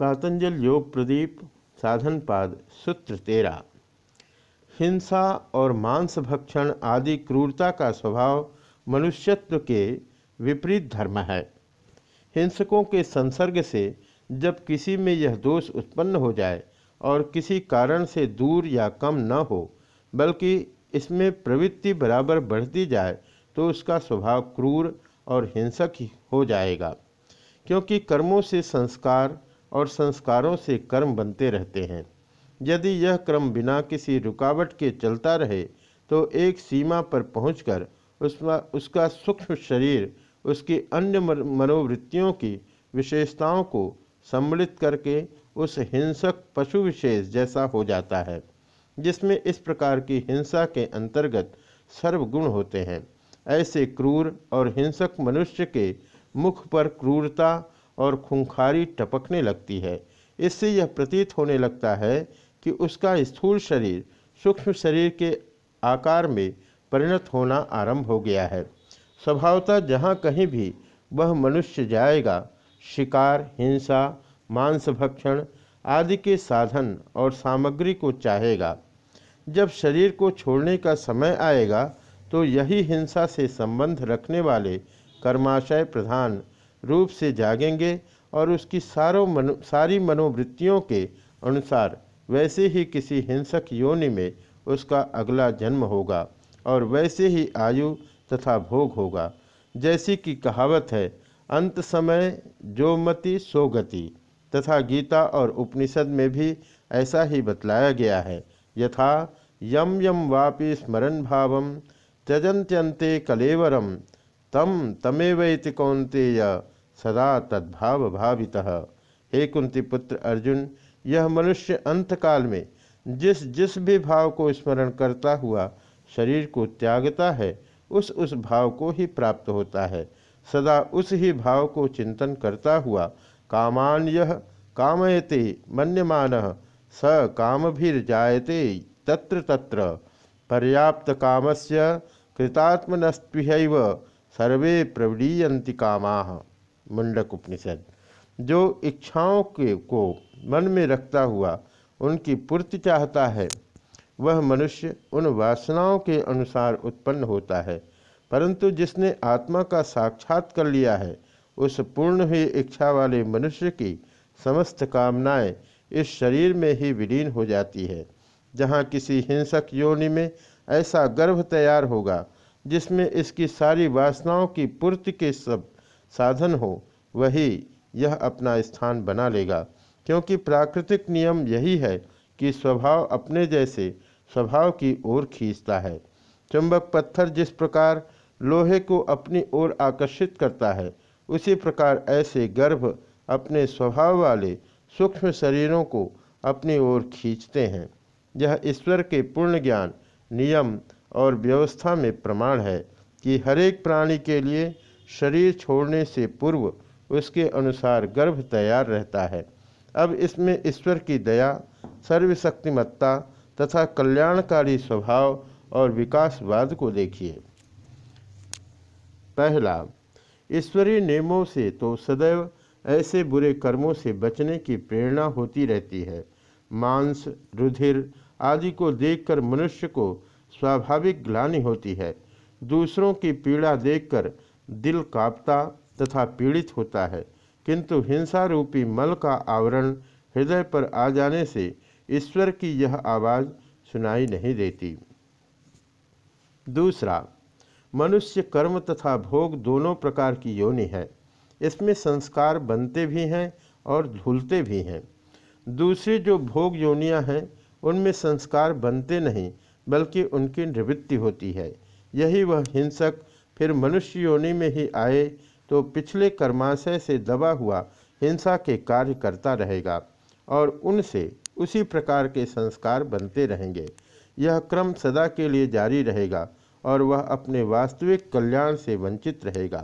पातंजल योग प्रदीप, साधन पाद, सूत्र तेरा। हिंसा और मांस भक्षण आदि क्रूरता का स्वभाव मनुष्यत्व के विपरीत धर्म है। हिंसकों के संसर्ग से जब किसी में यह दोष उत्पन्न हो जाए और किसी कारण से दूर या कम न हो, बल्कि इसमें प्रवृत्ति बराबर बढ़ती जाए तो उसका स्वभाव क्रूर और हिंसक ही हो जाएगा। क्योंकि कर्मों से संस्कार और संस्कारों से कर्म बनते रहते हैं। यदि यह क्रम बिना किसी रुकावट के चलता रहे तो एक सीमा पर पहुंचकर उसका उसका सूक्ष्म शरीर, उसकी अन्य मनोवृत्तियों की विशेषताओं को सम्मिलित करके उस हिंसक पशु विशेष जैसा हो जाता है, जिसमें इस प्रकार की हिंसा के अंतर्गत सर्वगुण होते हैं। ऐसे क्रूर और हिंसक मनुष्य के मुख पर क्रूरता और खुंखारी टपकने लगती है। इससे यह प्रतीत होने लगता है कि उसका स्थूल शरीर, सूक्ष्म शरीर के आकार में परिणत होना आरंभ हो गया है। स्वभावतः जहाँ कहीं भी वह मनुष्य जाएगा, शिकार, हिंसा, मांस भक्षण आदि के साधन और सामग्री को चाहेगा। जब शरीर को छोड़ने का समय आएगा तो यही हिंसा से संबंध रखने वाले कर्माशय प्रधान रूप से जागेंगे और उसकी सारों मनो, सारी मनोवृत्तियों के अनुसार वैसे ही किसी हिंसक योनि में उसका अगला जन्म होगा और वैसे ही आयु तथा भोग होगा। जैसी कि कहावत है, अंत समय जो मति सो गति। तथा गीता और उपनिषद में भी ऐसा ही बतलाया गया है, यथा यम यम वापि स्मरण भाव त्यजंत्यंते कलेवरम तम तमेवैति कौंतेय सदा तद्भाव भावित। हे कुंती पुत्र अर्जुन, यह मनुष्य अंतकाल में जिस जिस भी भाव को स्मरण करता हुआ शरीर को त्यागता है, उस उस भाव को ही प्राप्त होता है। सदा उस ही भाव को चिंतन करता हुआ कामान यह कामयते मन्यमान, स काम भी जायते तत्र तत्र। पर्याप्त कामस्य कृतात्मनस्पृहैव सर्वे प्रवड़ीयंति कामा, मुंडक उपनिषद। जो इच्छाओं के, को मन में रखता हुआ उनकी पूर्ति चाहता है, वह मनुष्य उन वासनाओं के अनुसार उत्पन्न होता है, परंतु जिसने आत्मा का साक्षात कर लिया है, उस पूर्ण हुई इच्छा वाले मनुष्य की समस्त कामनाएँ इस शरीर में ही विलीन हो जाती है। जहाँ किसी हिंसक योनि में ऐसा गर्भ तैयार होगा जिसमें इसकी सारी वासनाओं की पूर्ति के सब साधन हो, वही यह अपना स्थान बना लेगा। क्योंकि प्राकृतिक नियम यही है कि स्वभाव अपने जैसे स्वभाव की ओर खींचता है। चुंबक पत्थर जिस प्रकार लोहे को अपनी ओर आकर्षित करता है, उसी प्रकार ऐसे गर्भ अपने स्वभाव वाले सूक्ष्म शरीरों को अपनी ओर खींचते हैं। यह ईश्वर के पूर्ण ज्ञान नियम और व्यवस्था में प्रमाण है कि हरेक प्राणी के लिए शरीर छोड़ने से पूर्व उसके अनुसार गर्भ तैयार रहता है। अब इसमें ईश्वर की दया, सर्वशक्तिमत्ता तथा कल्याणकारी स्वभाव और विकासवाद को देखिए। पहला, ईश्वरीय नियमों से तो सदैव ऐसे बुरे कर्मों से बचने की प्रेरणा होती रहती है। मांस, रुधिर आदि को देखकर मनुष्य को स्वाभाविक ग्लानि होती है। दूसरों की पीड़ा देखकर दिल कांपता तथा पीड़ित होता है। किंतु हिंसा रूपी मल का आवरण हृदय पर आ जाने से ईश्वर की यह आवाज़ सुनाई नहीं देती। दूसरा, मनुष्य कर्म तथा भोग दोनों प्रकार की योनि है। इसमें संस्कार बनते भी हैं और धुलते भी हैं। दूसरी जो भोग योनियाँ हैं, उनमें संस्कार बनते नहीं बल्कि उनकी निवृत्ति होती है। यही वह हिंसक, फिर मनुष्य योनि में ही आए तो पिछले कर्माशय से दबा हुआ हिंसा के कार्य करता रहेगा और उनसे उसी प्रकार के संस्कार बनते रहेंगे। यह क्रम सदा के लिए जारी रहेगा और वह अपने वास्तविक कल्याण से वंचित रहेगा।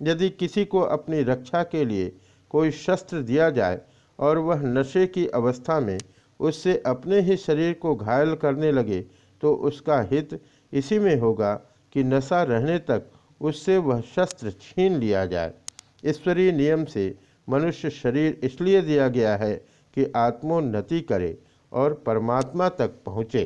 यदि किसी को अपनी रक्षा के लिए कोई शस्त्र दिया जाए और वह नशे की अवस्था में उससे अपने ही शरीर को घायल करने लगे तो उसका हित इसी में होगा कि नशा रहने तक उससे वह शस्त्र छीन लिया जाए। ईश्वरीय नियम से मनुष्य शरीर इसलिए दिया गया है कि आत्मोन्नति करे और परमात्मा तक पहुँचे।